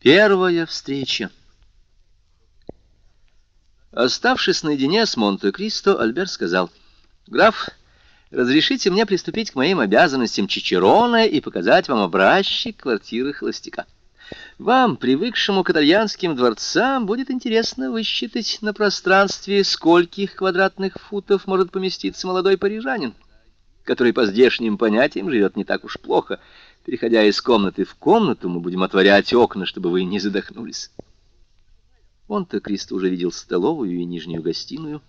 Первая встреча. Оставшись наедине с Монте-Кристо, Альбер сказал, «Граф, разрешите мне приступить к моим обязанностям Чичерона и показать вам образчик квартиры холостяка. Вам, привыкшему к итальянским дворцам, будет интересно высчитать на пространстве, скольких квадратных футов может поместиться молодой парижанин, который по здешним понятиям живет не так уж плохо, Переходя из комнаты в комнату, мы будем отворять окна, чтобы вы не задохнулись. Он-то Кристо уже видел столовую и нижнюю гостиную.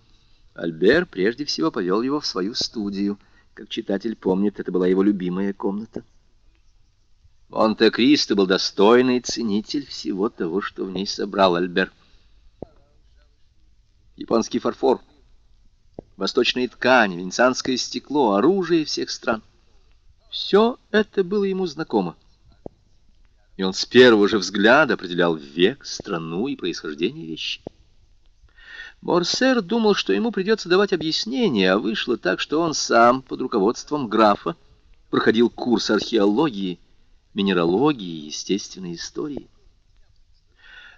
Альбер прежде всего повел его в свою студию. Как читатель помнит, это была его любимая комната. Монте-Кристо был достойный ценитель всего того, что в ней собрал Альбер. Японский фарфор, восточные ткани, венецианское стекло, оружие всех стран — все это было ему знакомо. И он с первого же взгляда определял век, страну и происхождение вещи. Морсер думал, что ему придется давать объяснение, а вышло так, что он сам под руководством графа проходил курс археологии, минералогии и естественной истории.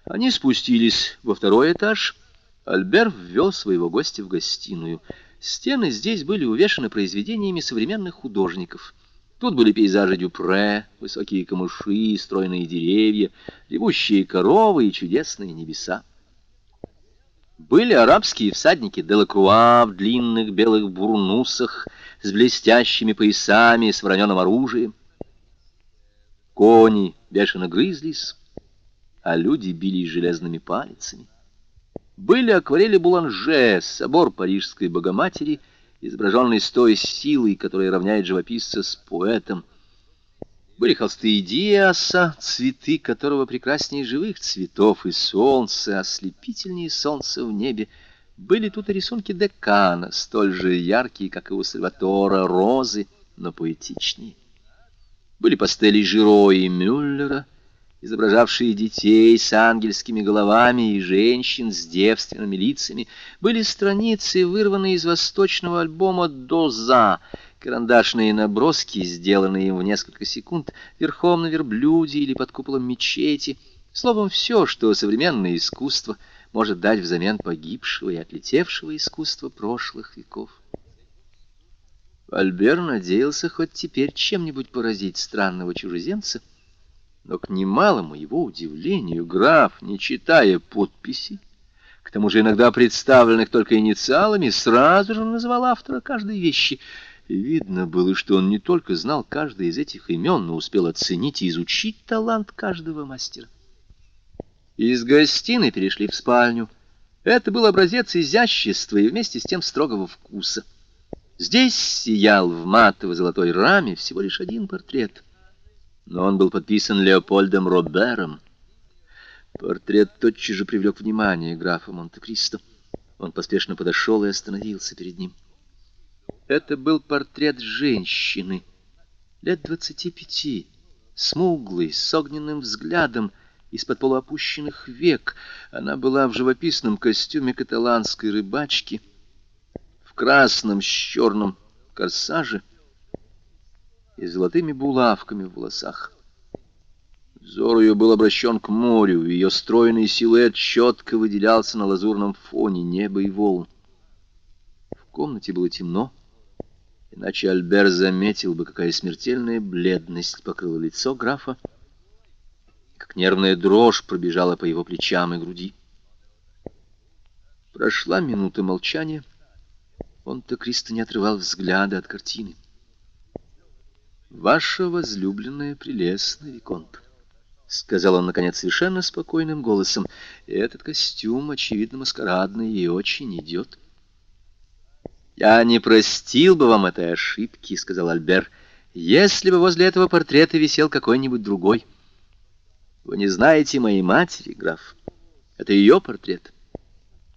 Они спустились во второй этаж. Альбер ввел своего гостя в гостиную. Стены здесь были увешаны произведениями современных художников — Тут были пейзажи Дюпре, высокие камыши, стройные деревья, ревущие коровы и чудесные небеса. Были арабские всадники Делакруа в длинных белых бурнусах с блестящими поясами, с вороненым оружием. Кони бешено грызлись, а люди бились железными палицами. Были акварели Буланже, собор Парижской Богоматери — изображенный с той силой, которая равняет живописца с поэтом. Были холсты Диаса, цветы которого прекраснее живых цветов, и солнце, ослепительнее солнца в небе. Были тут и рисунки Декана, столь же яркие, как и у Сальватора, розы, но поэтичнее. Были пастели Жиро и Мюллера, изображавшие детей с ангельскими головами и женщин с девственными лицами, были страницы, вырванные из восточного альбома «Доза», карандашные наброски, сделанные им в несколько секунд, верхом на верблюде или под куполом мечети, словом, все, что современное искусство может дать взамен погибшего и отлетевшего искусства прошлых веков. Альбер надеялся хоть теперь чем-нибудь поразить странного чужеземца, но к немалому его удивлению граф, не читая подписи, к тому же иногда представленных только инициалами, сразу же называл автора каждой вещи. И видно было, что он не только знал каждое из этих имен, но успел оценить и изучить талант каждого мастера. Из гостиной перешли в спальню. Это был образец изящества и вместе с тем строгого вкуса. Здесь сиял в матовой золотой раме всего лишь один портрет — но он был подписан Леопольдом Робером. Портрет тотчас же привлек внимание графа Монте-Кристо. Он поспешно подошел и остановился перед ним. Это был портрет женщины, лет двадцати пяти, смуглый, с огненным взглядом, из-под полуопущенных век. Она была в живописном костюме каталанской рыбачки, в красном с черным корсаже, и золотыми булавками в волосах. Взор ее был обращен к морю, и ее стройный силуэт четко выделялся на лазурном фоне неба и волн. В комнате было темно, иначе Альбер заметил бы, какая смертельная бледность покрыла лицо графа, как нервная дрожь пробежала по его плечам и груди. Прошла минута молчания. Он-то Кристо не отрывал взгляда от картины. «Ваша возлюбленная прелестная, Виконт», — сказал он, наконец, совершенно спокойным голосом. «Этот костюм, очевидно, маскарадный и очень идет». «Я не простил бы вам этой ошибки», — сказал Альбер, «если бы возле этого портрета висел какой-нибудь другой. Вы не знаете моей матери, граф. Это ее портрет.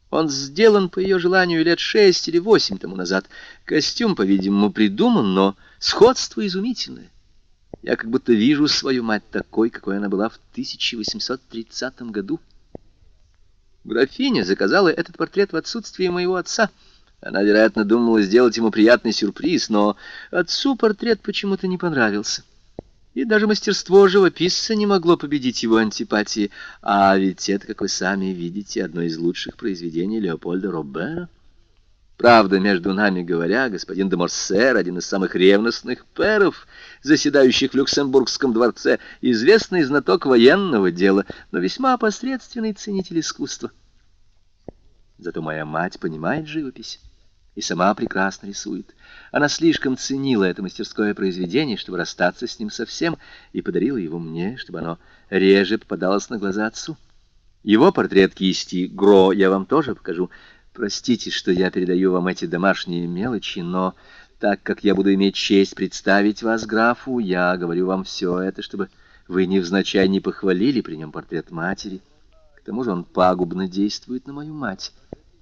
Он сделан по ее желанию лет шесть или восемь тому назад. Костюм, по-видимому, придуман, но сходство изумительное. Я как будто вижу свою мать такой, какой она была в 1830 году. Графиня заказала этот портрет в отсутствие моего отца. Она, вероятно, думала сделать ему приятный сюрприз, но отцу портрет почему-то не понравился. И даже мастерство живописца не могло победить его антипатии, а ведь это, как вы сами видите, одно из лучших произведений Леопольда Робера. Правда, между нами говоря, господин де Морсер, один из самых ревностных перов, заседающих в Люксембургском дворце, известный знаток военного дела, но весьма посредственный ценитель искусства. Зато моя мать понимает живопись и сама прекрасно рисует. Она слишком ценила это мастерское произведение, чтобы расстаться с ним совсем, и подарила его мне, чтобы оно реже попадалось на глаза отцу. Его портрет кисти Гро я вам тоже покажу — Простите, что я передаю вам эти домашние мелочи, но так как я буду иметь честь представить вас графу, я говорю вам все это, чтобы вы невзначай не похвалили при нем портрет матери. К тому же он пагубно действует на мою мать.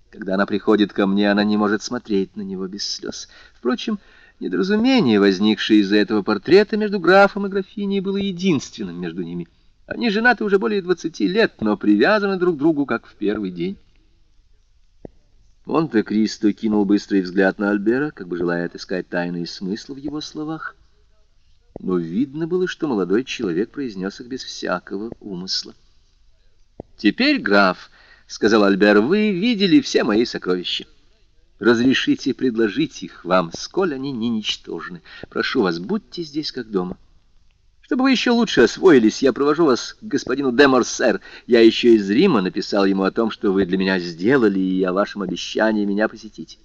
Когда она приходит ко мне, она не может смотреть на него без слез. Впрочем, недоразумение, возникшее из-за этого портрета между графом и графиней, было единственным между ними. Они женаты уже более двадцати лет, но привязаны друг к другу, как в первый день. Монте-Кристо кинул быстрый взгляд на Альбера, как бы желая отыскать тайный смысл в его словах. Но видно было, что молодой человек произнес их без всякого умысла. «Теперь, граф, — сказал Альбер, — вы видели все мои сокровища. Разрешите предложить их вам, сколь они не ничтожны. Прошу вас, будьте здесь как дома». Чтобы вы еще лучше освоились, я провожу вас к господину де Морсер. Я еще из Рима написал ему о том, что вы для меня сделали, и о вашем обещании меня посетить.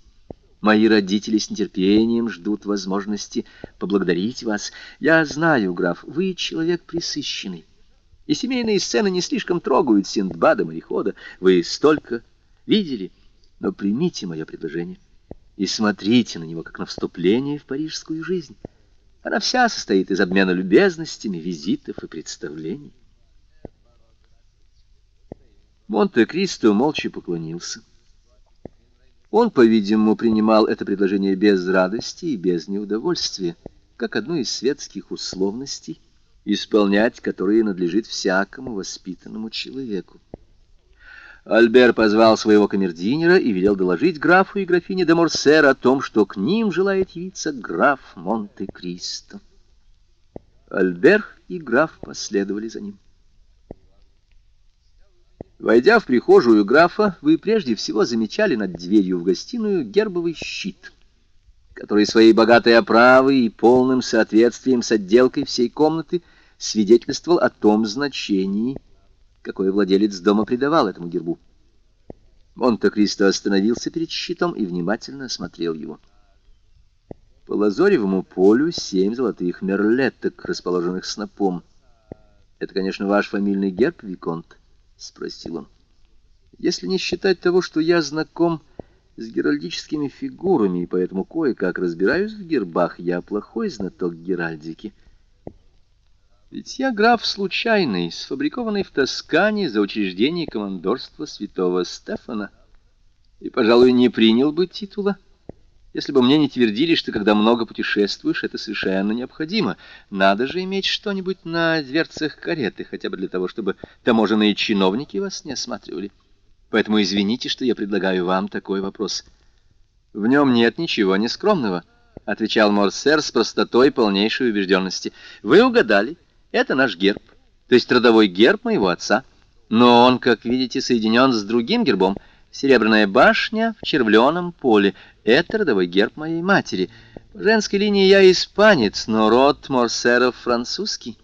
Мои родители с нетерпением ждут возможности поблагодарить вас. Я знаю, граф, вы человек присыщенный, и семейные сцены не слишком трогают Синдбада-морехода. Вы столько видели, но примите мое предложение и смотрите на него, как на вступление в парижскую жизнь». Она вся состоит из обмена любезностями, визитов и представлений. Монте-Кристо молча поклонился. Он, по-видимому, принимал это предложение без радости и без неудовольствия, как одну из светских условностей, исполнять которые надлежит всякому воспитанному человеку. Альбер позвал своего камердинера и велел доложить графу и графине де Морсер о том, что к ним желает явиться граф Монте-Кристо. Альбер и граф последовали за ним. Войдя в прихожую графа, вы прежде всего замечали над дверью в гостиную гербовый щит, который своей богатой оправой и полным соответствием с отделкой всей комнаты свидетельствовал о том значении, какой владелец дома придавал этому гербу. Монте-Кристо остановился перед щитом и внимательно осмотрел его. По лазоревому полю семь золотых мерлеток, расположенных снопом. «Это, конечно, ваш фамильный герб, Виконт?» — спросил он. «Если не считать того, что я знаком с геральдическими фигурами и поэтому кое-как разбираюсь в гербах, я плохой знаток геральдики». Ведь я граф случайный, сфабрикованный в Тоскане за учреждение командорства святого Стефана, и, пожалуй, не принял бы титула, если бы мне не твердили, что когда много путешествуешь, это совершенно необходимо. Надо же иметь что-нибудь на дверцах кареты, хотя бы для того, чтобы таможенные чиновники вас не осматривали. Поэтому извините, что я предлагаю вам такой вопрос. В нем нет ничего нескромного, — отвечал Морсер с простотой полнейшей убежденности. Вы угадали. — это наш герб, то есть родовой герб моего отца. Но он, как видите, соединен с другим гербом. Серебряная башня в червленом поле. Это родовой герб моей матери. По женской линии я испанец, но род Морсеров французский.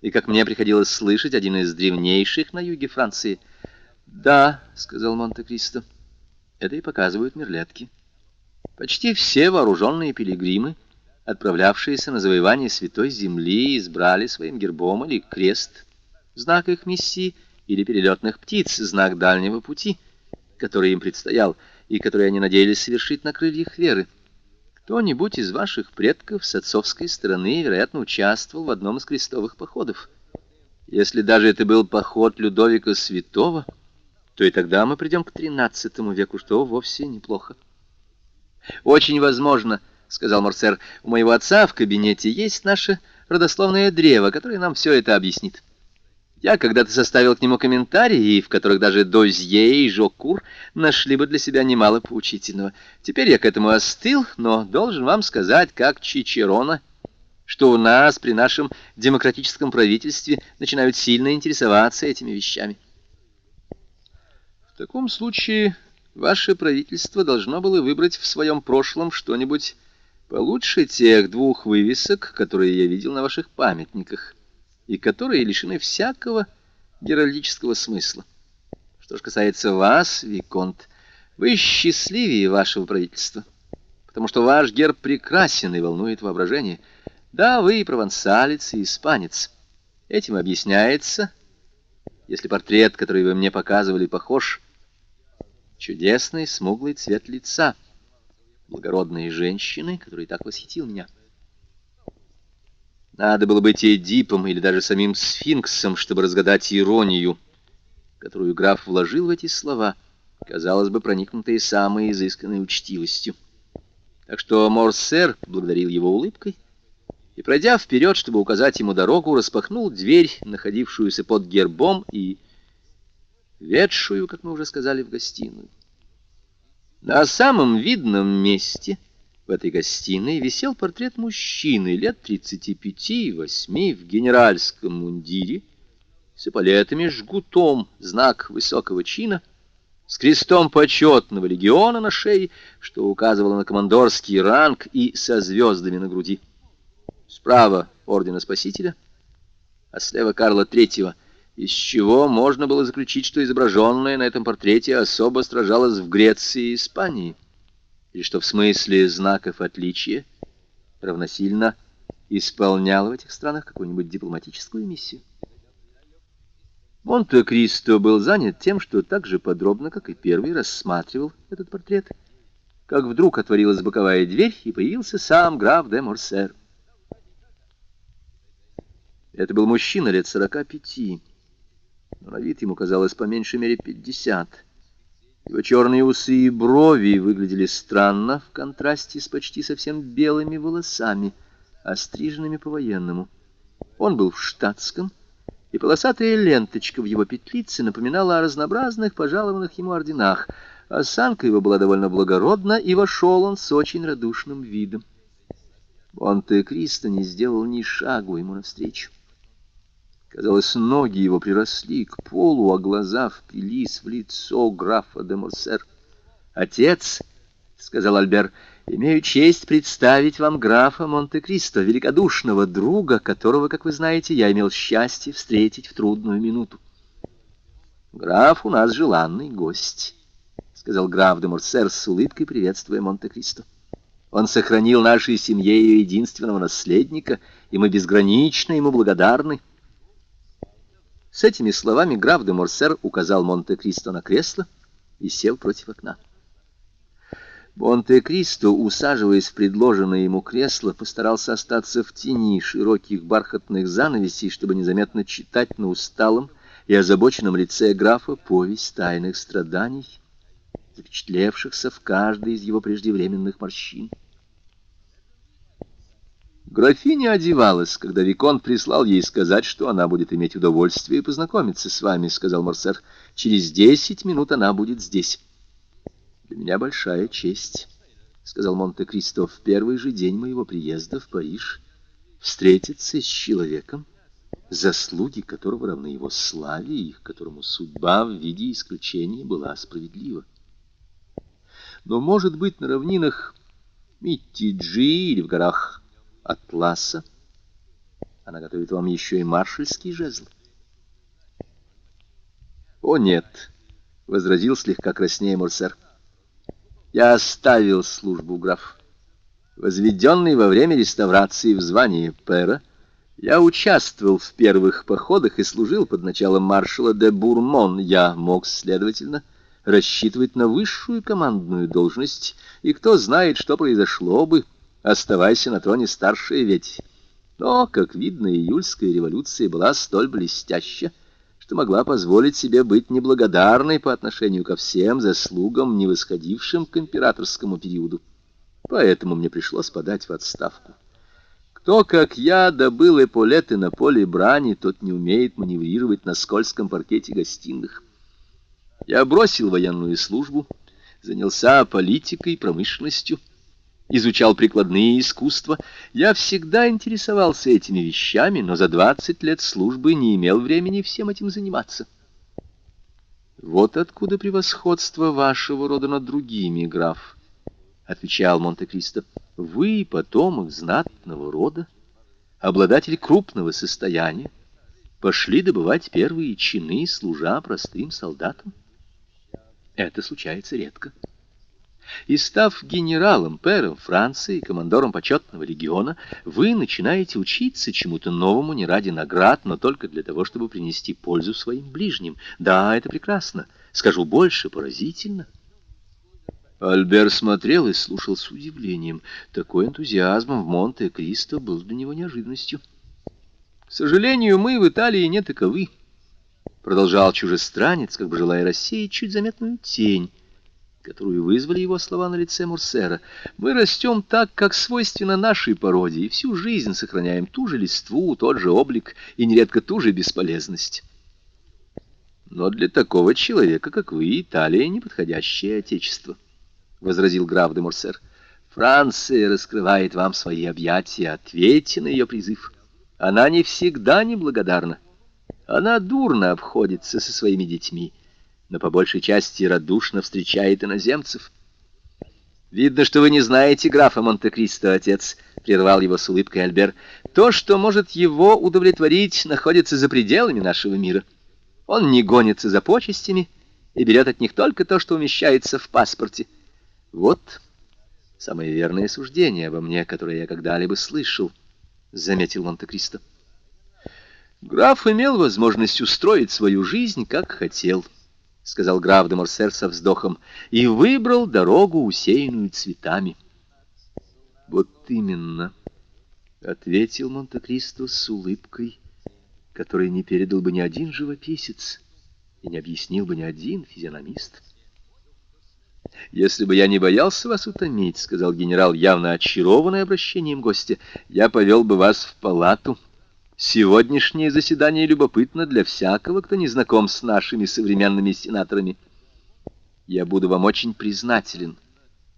И, как мне приходилось слышать, один из древнейших на юге Франции. «Да», — сказал Монте-Кристо, — «это и показывают мерлетки. Почти все вооруженные пилигримы — отправлявшиеся на завоевание Святой Земли, избрали своим гербом или крест, знак их миссии, или перелетных птиц, знак дальнего пути, который им предстоял, и который они надеялись совершить на крыльях веры. Кто-нибудь из ваших предков с отцовской стороны, вероятно, участвовал в одном из крестовых походов. Если даже это был поход Людовика Святого, то и тогда мы придем к XIII веку, что вовсе неплохо. Очень возможно, — сказал Морсер, — у моего отца в кабинете есть наше родословное древо, которое нам все это объяснит. Я когда-то составил к нему комментарии, в которых даже Дозье и Жокур нашли бы для себя немало поучительного. Теперь я к этому остыл, но должен вам сказать, как Чичерона, что у нас при нашем демократическом правительстве начинают сильно интересоваться этими вещами. В таком случае ваше правительство должно было выбрать в своем прошлом что-нибудь получше тех двух вывесок, которые я видел на ваших памятниках, и которые лишены всякого геральдического смысла. Что ж касается вас, Виконт, вы счастливее вашего правительства, потому что ваш герб прекрасен и волнует воображение. Да, вы провансалец и испанец. Этим объясняется, если портрет, который вы мне показывали, похож, чудесный смуглый цвет лица, благородные женщины, который так восхитил меня. Надо было быть Эдипом или даже самим сфинксом, чтобы разгадать иронию, которую граф вложил в эти слова, казалось бы, проникнутые самой изысканной учтивостью. Так что Морсер благодарил его улыбкой и, пройдя вперед, чтобы указать ему дорогу, распахнул дверь, находившуюся под гербом и ведшую, как мы уже сказали, в гостиную. На самом видном месте в этой гостиной висел портрет мужчины лет 35-8 в генеральском мундире, с эполетами, жгутом, знак высокого чина, с крестом почетного легиона на шее, что указывало на командорский ранг и со звездами на груди. Справа ордена Спасителя, а слева Карла Третьего, из чего можно было заключить, что изображенная на этом портрете особо сражалась в Греции и Испании, или что в смысле знаков отличия равносильно исполняла в этих странах какую-нибудь дипломатическую миссию. Монте-Кристо был занят тем, что так же подробно, как и первый, рассматривал этот портрет, как вдруг отворилась боковая дверь, и появился сам граф де Морсер. Это был мужчина лет сорока пяти, но на вид ему казалось по меньшей мере пятьдесят. Его черные усы и брови выглядели странно в контрасте с почти совсем белыми волосами, остриженными по-военному. Он был в штатском, и полосатая ленточка в его петлице напоминала о разнообразных пожалованных ему орденах. Осанка его была довольно благородна, и вошел он с очень радушным видом. Монте-Кристо не сделал ни шагу ему навстречу. Казалось, ноги его приросли к полу, а глаза впились в лицо графа де Морсер. «Отец», — сказал Альбер, — Имею честь представить вам графа Монте-Кристо, великодушного друга, которого, как вы знаете, я имел счастье встретить в трудную минуту. Граф у нас желанный гость, — сказал граф де Морсер с улыбкой, приветствуя Монте-Кристо. Он сохранил нашей семье ее единственного наследника, и мы безгранично ему благодарны. С этими словами граф де Морсер указал Монте-Кристо на кресло и сел против окна. Монте-Кристо, усаживаясь в предложенное ему кресло, постарался остаться в тени широких бархатных занавесей, чтобы незаметно читать на усталом и озабоченном лице графа повесть тайных страданий, запечатлевшихся в каждой из его преждевременных морщин. Графиня одевалась, когда Викон прислал ей сказать, что она будет иметь удовольствие познакомиться с вами, — сказал Марсер. — Через десять минут она будет здесь. «Для меня большая честь», — сказал Монте-Кристо, — «в первый же день моего приезда в Париж встретиться с человеком, заслуги которого равны его славе и которому судьба в виде исключения была справедлива. Но, может быть, на равнинах Миттиджи или в горах Атласа она готовит вам еще и маршальский жезл. «О, нет!» — возразил слегка краснее Морсер. Я оставил службу, граф. Возведенный во время реставрации в звании пера, я участвовал в первых походах и служил под началом маршала де Бурмон. Я мог, следовательно, рассчитывать на высшую командную должность, и кто знает, что произошло бы, оставайся на троне старшая ведь. Но, как видно, июльская революция была столь блестяща, что могла позволить себе быть неблагодарной по отношению ко всем заслугам, не восходившим к императорскому периоду. Поэтому мне пришлось подать в отставку. Кто, как я, добыл эполеты на поле брани, тот не умеет маневрировать на скользком паркете гостиных. Я бросил военную службу, занялся политикой, промышленностью изучал прикладные искусства. Я всегда интересовался этими вещами, но за двадцать лет службы не имел времени всем этим заниматься. Вот откуда превосходство вашего рода над другими, граф, — отвечал Монте-Кристо. Вы потомок знатного рода, обладатель крупного состояния, пошли добывать первые чины, служа простым солдатам. Это случается редко. И став генералом, пэром Франции, командором почетного легиона, вы начинаете учиться чему-то новому не ради наград, но только для того, чтобы принести пользу своим ближним. Да, это прекрасно. Скажу больше, поразительно. Альбер смотрел и слушал с удивлением. Такой энтузиазм в Монте-Кристо был для него неожиданностью. «К сожалению, мы в Италии не таковы», — продолжал чужестранец, как бы желая рассеять чуть заметную тень, которую вызвали его слова на лице Мурсера. «Мы растем так, как свойственно нашей породе, и всю жизнь сохраняем ту же листву, тот же облик и нередко ту же бесполезность». Но для такого человека, как вы, Италия — неподходящее отечество возразил граф де Морсер. Франция раскрывает вам свои объятия, ответьте на ее призыв. Она не всегда неблагодарна. Она дурно обходится со своими детьми, но по большей части радушно встречает иноземцев. «Видно, что вы не знаете графа Монте-Кристо, отец», — прервал его с улыбкой Альбер. «То, что может его удовлетворить, находится за пределами нашего мира. Он не гонится за почестями и берет от них только то, что умещается в паспорте». Вот самое верное суждение обо мне, которое я когда-либо слышал, — заметил Монте-Кристо. Граф имел возможность устроить свою жизнь, как хотел, — сказал граф де Морсер со вздохом, — и выбрал дорогу, усеянную цветами. — Вот именно, — ответил Монте-Кристо с улыбкой, которой не передал бы ни один живописец и не объяснил бы ни один физиономист. — «Если бы я не боялся вас утомить», — сказал генерал, явно очарованный обращением гостя, — «я повел бы вас в палату. Сегодняшнее заседание любопытно для всякого, кто не знаком с нашими современными сенаторами. Я буду вам очень признателен,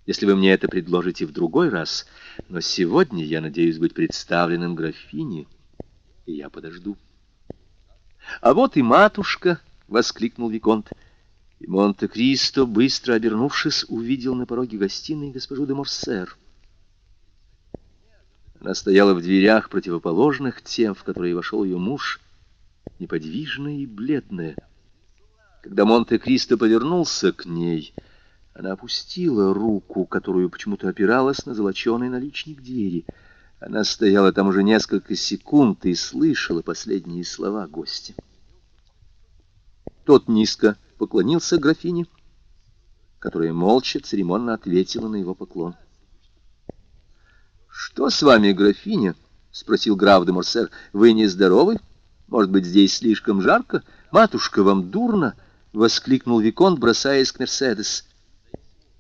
если вы мне это предложите в другой раз, но сегодня я надеюсь быть представленным графине, и я подожду». «А вот и матушка!» — воскликнул Виконт. И Монте-Кристо, быстро обернувшись, увидел на пороге гостиной госпожу де Морсер. Она стояла в дверях, противоположных тем, в которые вошел ее муж, неподвижная и бледная. Когда Монте-Кристо повернулся к ней, она опустила руку, которую почему-то опиралась на золоченый наличник двери. Она стояла там уже несколько секунд и слышала последние слова гостя. Тот низко поклонился графине, которая молча, церемонно ответила на его поклон. «Что с вами, графиня?» — спросил граф де Морсер. «Вы нездоровы? Может быть, здесь слишком жарко? Матушка, вам дурно?» — воскликнул Виконт, бросаясь к Мерседес.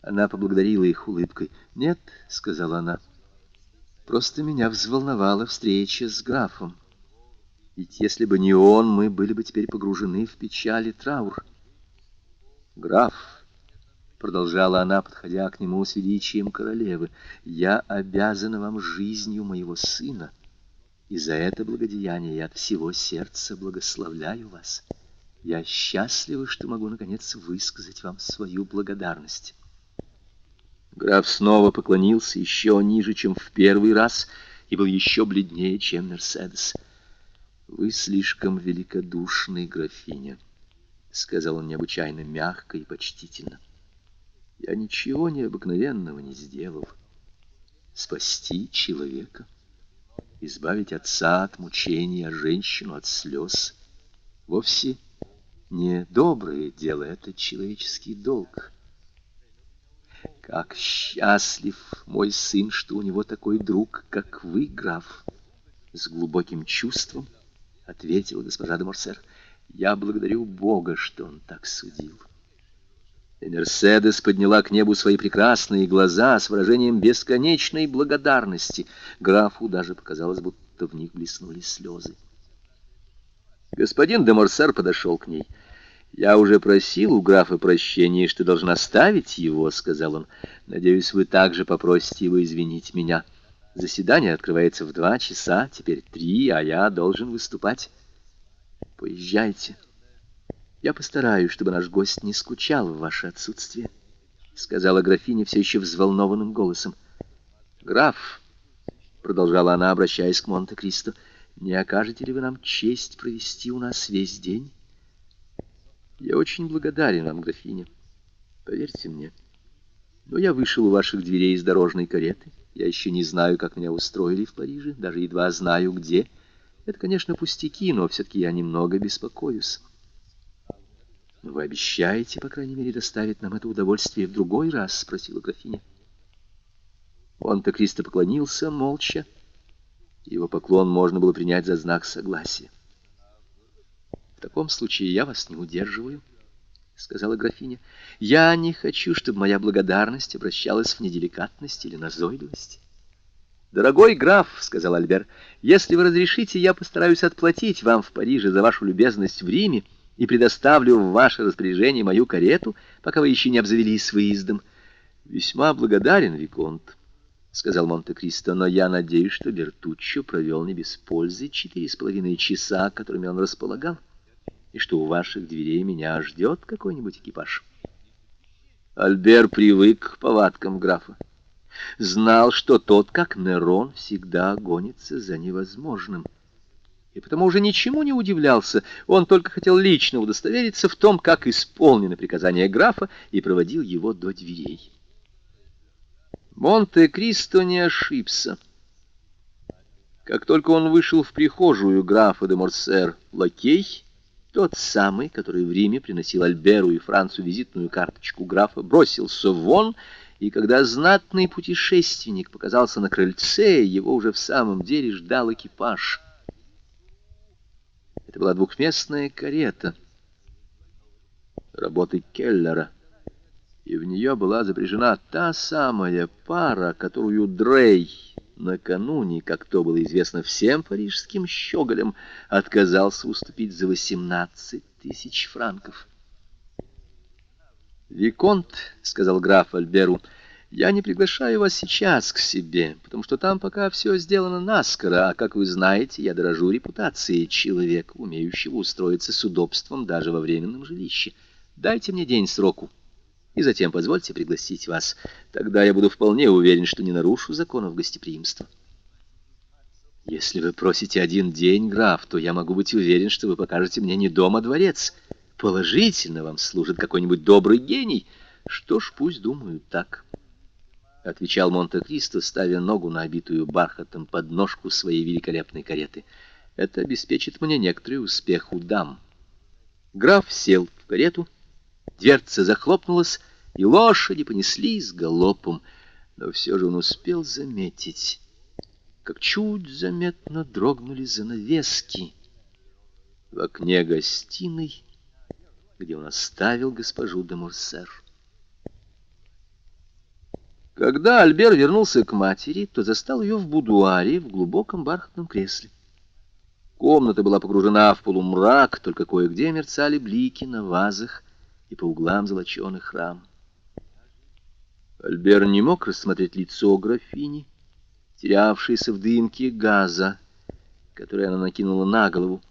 Она поблагодарила их улыбкой. «Нет», — сказала она, — «просто меня взволновала встреча с графом. Ведь если бы не он, мы были бы теперь погружены в печаль и траур». «Граф», — продолжала она, подходя к нему с величием королевы, — «я обязана вам жизнью моего сына, и за это благодеяние я от всего сердца благословляю вас. Я счастлива, что могу, наконец, высказать вам свою благодарность». Граф снова поклонился еще ниже, чем в первый раз, и был еще бледнее, чем Мерседес. «Вы слишком великодушны, графиня». — сказал он необычайно мягко и почтительно. «Я ничего необыкновенного не сделал. Спасти человека, избавить отца от мучений, а женщину от слез — вовсе не доброе дело, это человеческий долг. Как счастлив мой сын, что у него такой друг, как вы, граф!» С глубоким чувством ответила госпожа де Морсер — я благодарю Бога, что он так судил. И Мерседес подняла к небу свои прекрасные глаза с выражением бесконечной благодарности. Графу даже показалось, будто в них блеснули слезы. Господин де Морсер подошел к ней. «Я уже просил у графа прощения, что должен оставить его», — сказал он. «Надеюсь, вы также попросите его извинить меня. Заседание открывается в два часа, теперь три, а я должен выступать. Поезжайте. Я постараюсь, чтобы наш гость не скучал в ваше отсутствие», — сказала графиня все еще взволнованным голосом. «Граф», — продолжала она, обращаясь к Монте-Кристо, — «не окажете ли вы нам честь провести у нас весь день?» Я очень благодарен вам, графиня. Поверьте мне. Но я вышел у ваших дверей из дорожной кареты. Я еще не знаю, как меня устроили в Париже, даже едва знаю, где. Это, конечно, пустяки, но все-таки я немного беспокоюсь. Вы обещаете, по крайней мере, доставить нам это удовольствие в другой раз? — спросила графиня. Он-то поклонился молча. Его поклон можно было принять за знак согласия. В таком случае я вас не удерживаю, — сказала графиня. Я не хочу, чтобы моя благодарность обращалась в неделикатность или назойливость. «Дорогой граф», — сказал Альбер, — «если вы разрешите, я постараюсь отплатить вам в Париже за вашу любезность в Риме и предоставлю в ваше распоряжение мою карету, пока вы еще не обзавелись выездом». «Весьма благодарен, Виконт», — сказал Монте-Кристо, — «но я надеюсь, что Бертуччо провел не без пользы четыре с половиной часа, которыми он располагал и что у ваших дверей меня ждет какой-нибудь экипаж. Альбер привык к повадкам графа. Знал, что тот, как Нерон, всегда гонится за невозможным. И потому уже ничему не удивлялся, он только хотел лично удостовериться в том, как исполнены приказания графа, и проводил его до дверей. Монте-Кристо не ошибся. Как только он вышел в прихожую графа де Морсер, лакей тот самый, который в Риме приносил Альберу и Францу визитную карточку графа, бросился вон, и когда знатный путешественник показался на крыльце, его уже в самом деле ждал экипаж. Это была двухместная карета работы Келлера, и в нее была запряжена та самая пара, которую Дрей накануне, как то было известно всем парижским щеголям, отказался уступить за восемнадцать тысяч франков. «Виконт», — сказал граф Альберу, — «я не приглашаю вас сейчас к себе, потому что там пока все сделано наскоро, а, как вы знаете, я дорожу репутацией человека, умеющего устроиться с удобством даже во временном жилище. Дайте мне день сроку, и затем позвольте пригласить вас. Тогда я буду вполне уверен, что не нарушу законов гостеприимства. Если вы просите один день, граф, то я могу быть уверен, что вы покажете мне не дом, а дворец. Положительно вам служит какой-нибудь добрый гений. Что ж, пусть думают так. — отвечал Монте-Кристо, ставя ногу на обитую бархатом подножку своей великолепной кареты. — Это обеспечит мне некоторый успех у дам. Граф сел в карету, дверца захлопнулась, и лошади понеслись галопом, но все же он успел заметить, как чуть заметно дрогнули занавески в окне гостиной, где он оставил госпожу де Мурсер. Когда Альбер вернулся к матери, то застал ее в будуаре в глубоком бархатном кресле. Комната была погружена в полумрак, только кое-где мерцали блики на вазах и по углам золоченых рам. Альбер не мог рассмотреть лицо графини, терявшейся в дымке газа, который она накинула на голову,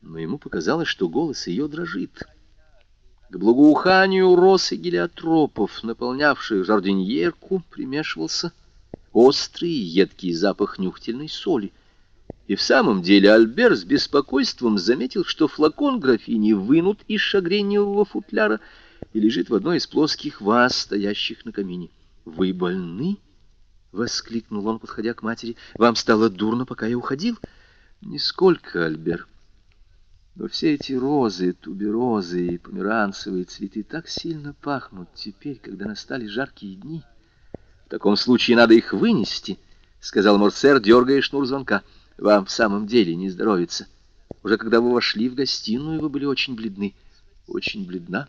но ему показалось, что голос ее дрожит. К благоуханию роз и гелиотропов, наполнявших жардиньерку, примешивался острый и едкий запах нюхательной соли. И в самом деле Альбер с беспокойством заметил, что флакон графини вынут из шагреневого футляра, и лежит в одной из плоских ваз, стоящих на камине. «Вы больны?» — воскликнул он, подходя к матери. «Вам стало дурно, пока я уходил?» «Нисколько, Альбер. Но все эти розы, туберозы и померанцевые цветы так сильно пахнут теперь, когда настали жаркие дни. В таком случае надо их вынести», — сказал Морсер, дергая шнур звонка. «Вам в самом деле не здоровится. Уже когда вы вошли в гостиную, вы были очень бледны». «Очень бледна?»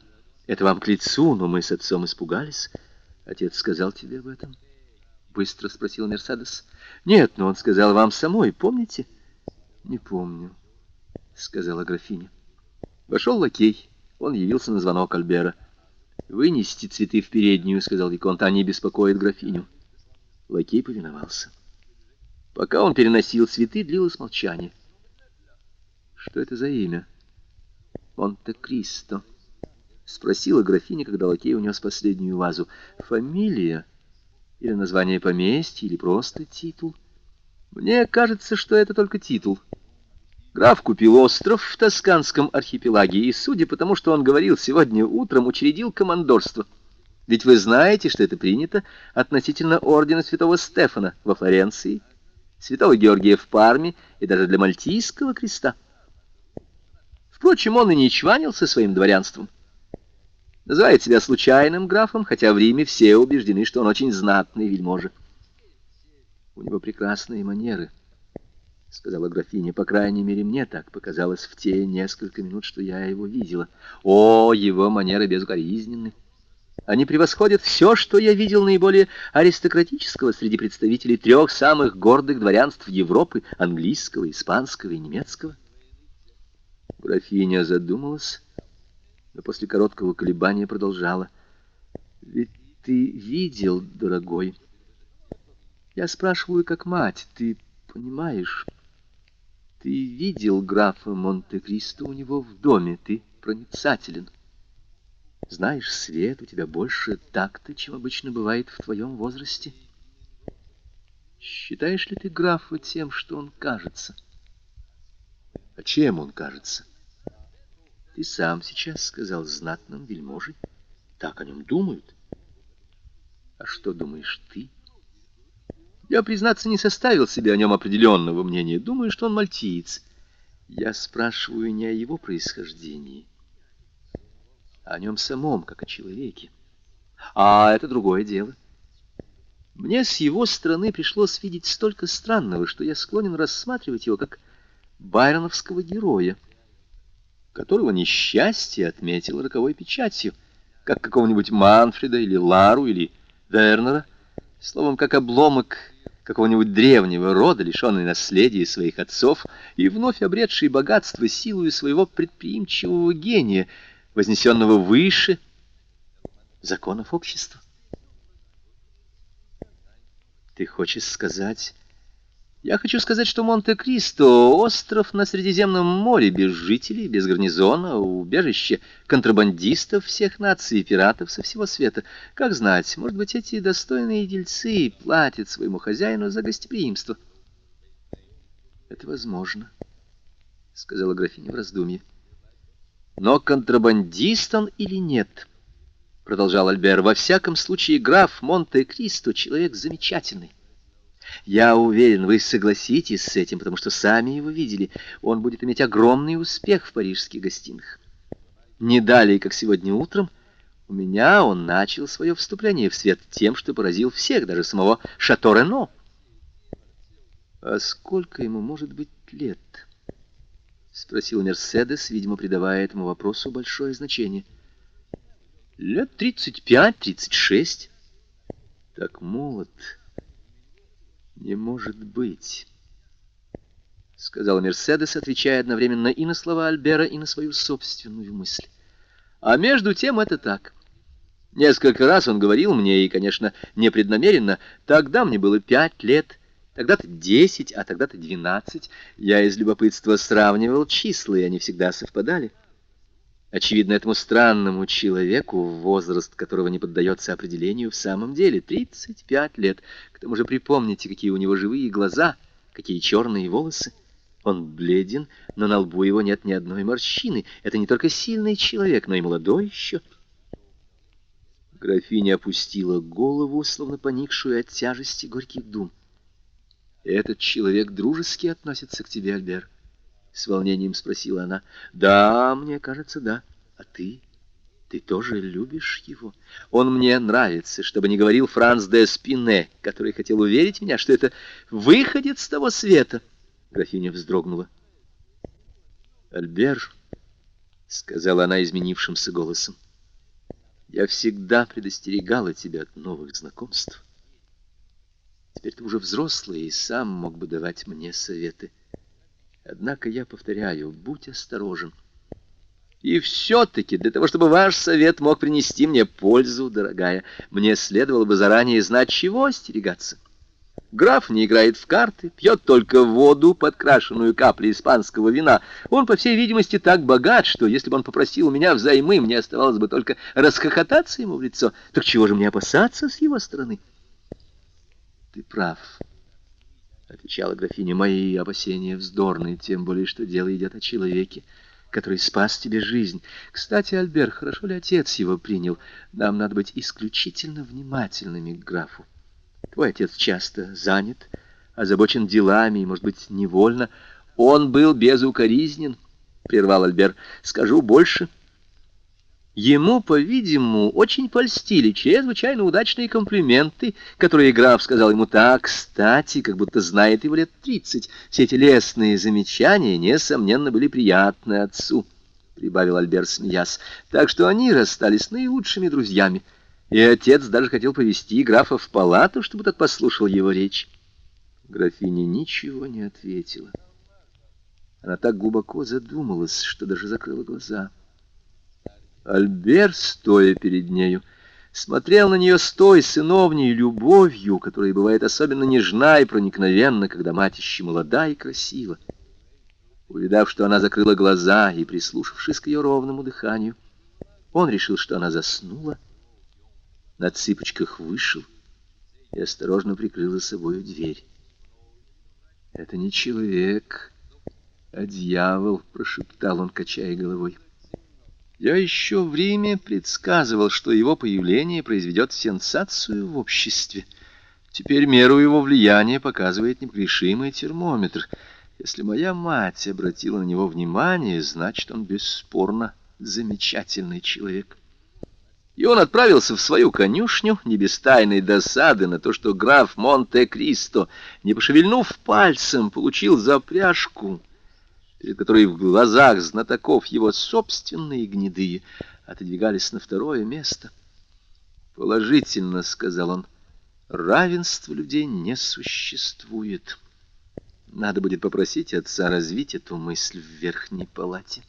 Это вам к лицу, но мы с отцом испугались. Отец сказал тебе об этом? Быстро спросил Мерседес. Нет, но он сказал вам самой, помните? Не помню, сказала графиня. Вошел лакей, Он явился на звонок Альбера. «Вынести цветы в переднюю», — сказал Виконт, — «они беспокоят графиню». Лакей повиновался. Пока он переносил цветы, длилось молчание. «Что это за имя?» «Монте-Кристо», — спросила графиня, когда лакей унес последнюю вазу. «Фамилия? Или название поместья, или просто титул?» «Мне кажется, что это только титул». Граф купил остров в Тосканском архипелаге и, судя по тому, что он говорил сегодня утром, учредил командорство. Ведь вы знаете, что это принято относительно ордена святого Стефана во Флоренции, святого Георгия в Парме и даже для Мальтийского креста. Впрочем, он и не чванился своим дворянством. Называет себя случайным графом, хотя в Риме все убеждены, что он очень знатный вельможа. У него прекрасные манеры —— сказала графиня. По крайней мере, мне так показалось в те несколько минут, что я его видела. О, его манеры безукоризненны. Они превосходят все, что я видел наиболее аристократического среди представителей трех самых гордых дворянств Европы — английского, испанского и немецкого. Графиня задумалась, но после короткого колебания продолжала. «Ведь ты видел, дорогой? Я спрашиваю, как мать, ты понимаешь?» Ты видел графа Монте-Кристо у него в доме, ты проницателен. Знаешь, свет у тебя больше такта, чем обычно бывает в твоем возрасте. Считаешь ли ты графа тем, что он кажется? А чем он кажется? Ты сам сейчас сказал знатным вельможей. Так о нем думают. А что думаешь ты? Я, признаться, не составил себе о нем определенного мнения. Думаю, что он мальтиец. Я спрашиваю не о его происхождении, а о нем самом, как о человеке. А это другое дело. Мне с его стороны пришлось видеть столько странного, что я склонен рассматривать его как байроновского героя, которого несчастье отметило роковой печатью, как какого-нибудь Манфреда или Лару или Вернера, словом, как обломок какого-нибудь древнего рода, лишенный наследия своих отцов, и вновь обретший богатство силою своего предприимчивого гения, вознесенного выше законов общества. Ты хочешь сказать я хочу сказать, что Монте-Кристо — остров на Средиземном море, без жителей, без гарнизона, убежище контрабандистов всех наций и пиратов со всего света. Как знать, может быть, эти достойные дельцы платят своему хозяину за гостеприимство. — Это возможно, — сказала графиня в раздумье. — Но контрабандист он или нет? — продолжал Альбер. — Во всяком случае, граф Монте-Кристо — человек замечательный. Я уверен, вы согласитесь с этим, потому что сами его видели. Он будет иметь огромный успех в парижских гостиных. Не далее, как сегодня утром, у меня он начал свое вступление в свет тем, что поразил всех, даже самого Шато Рено. «А сколько ему может быть лет?» — спросил Мерседес, видимо, придавая этому вопросу большое значение. «Лет тридцать пять, тридцать шесть. Так молод». «Не может быть», — сказал Мерседес, отвечая одновременно и на слова Альбера, и на свою собственную мысль. «А между тем это так. Несколько раз он говорил мне, и, конечно, непреднамеренно, тогда мне было пять лет, тогда-то десять, а тогда-то двенадцать. Я из любопытства сравнивал числа, и они всегда совпадали». Очевидно, этому странному человеку, возраст которого не поддается определению, в самом деле 35 лет. К тому же припомните, какие у него живые глаза, какие черные волосы. Он бледен, но на лбу его нет ни одной морщины. Это не только сильный человек, но и молодой еще. Графиня опустила голову, словно поникшую от тяжести горьких дум. «Этот человек дружески относится к тебе, Альбер?» С волнением спросила она. Да, мне кажется, да. А ты? Ты тоже любишь его? Он мне нравится, чтобы не говорил Франц де Спине, который хотел уверить меня, что это выходит с того света. Графиня вздрогнула. Альбер, сказала она изменившимся голосом, я всегда предостерегала тебя от новых знакомств. Теперь ты уже взрослый и сам мог бы давать мне советы. Однако я повторяю, будь осторожен. И все-таки для того, чтобы ваш совет мог принести мне пользу, дорогая, мне следовало бы заранее знать, чего остерегаться. Граф не играет в карты, пьет только воду, подкрашенную каплей испанского вина. Он, по всей видимости, так богат, что если бы он попросил меня взаймы, мне оставалось бы только расхохотаться ему в лицо. Так чего же мне опасаться с его стороны? Ты прав, — отвечала графиня. Мои опасения вздорные, тем более, что дело идет о человеке, который спас тебе жизнь. Кстати, Альбер, хорошо ли отец его принял? Нам надо быть исключительно внимательными к графу. Твой отец часто занят, озабочен делами и, может быть, невольно. Он был безукоризнен, — прервал Альбер. Скажу больше. Ему, по-видимому, очень польстили чрезвычайно удачные комплименты, которые граф сказал ему так кстати, как будто знает его лет тридцать. Все эти лестные замечания, несомненно, были приятны отцу, — прибавил Альбер, смеясь. Так что они расстались наилучшими друзьями и отец даже хотел повести графа в палату, чтобы тот послушал его речь. Графиня ничего не ответила. Она так глубоко задумалась, что даже закрыла глаза. Альбер, стоя перед нею, смотрел на нее с той сыновней любовью, которая бывает особенно нежна и проникновенна, когда мать еще молода и красива. Увидав, что она закрыла глаза и прислушавшись к ее ровному дыханию, он решил, что она заснула, на цыпочках вышел и осторожно прикрыл за собою дверь. «Это не человек, а дьявол», — прошептал он, качая головой. «Я еще в Риме предсказывал, что его появление произведет сенсацию в обществе. Теперь меру его влияния показывает непогрешимый термометр. Если моя мать обратила на него внимание, значит, он бесспорно замечательный человек». И он отправился в свою конюшню, не без тайной досады на то, что граф Монте-Кристо, не пошевельнув пальцем, получил запряжку, перед которой в глазах знатоков его собственные гнедые отодвигались на второе место. «Положительно», — сказал он, — «равенства людей не существует. Надо будет попросить отца развить эту мысль в верхней палате».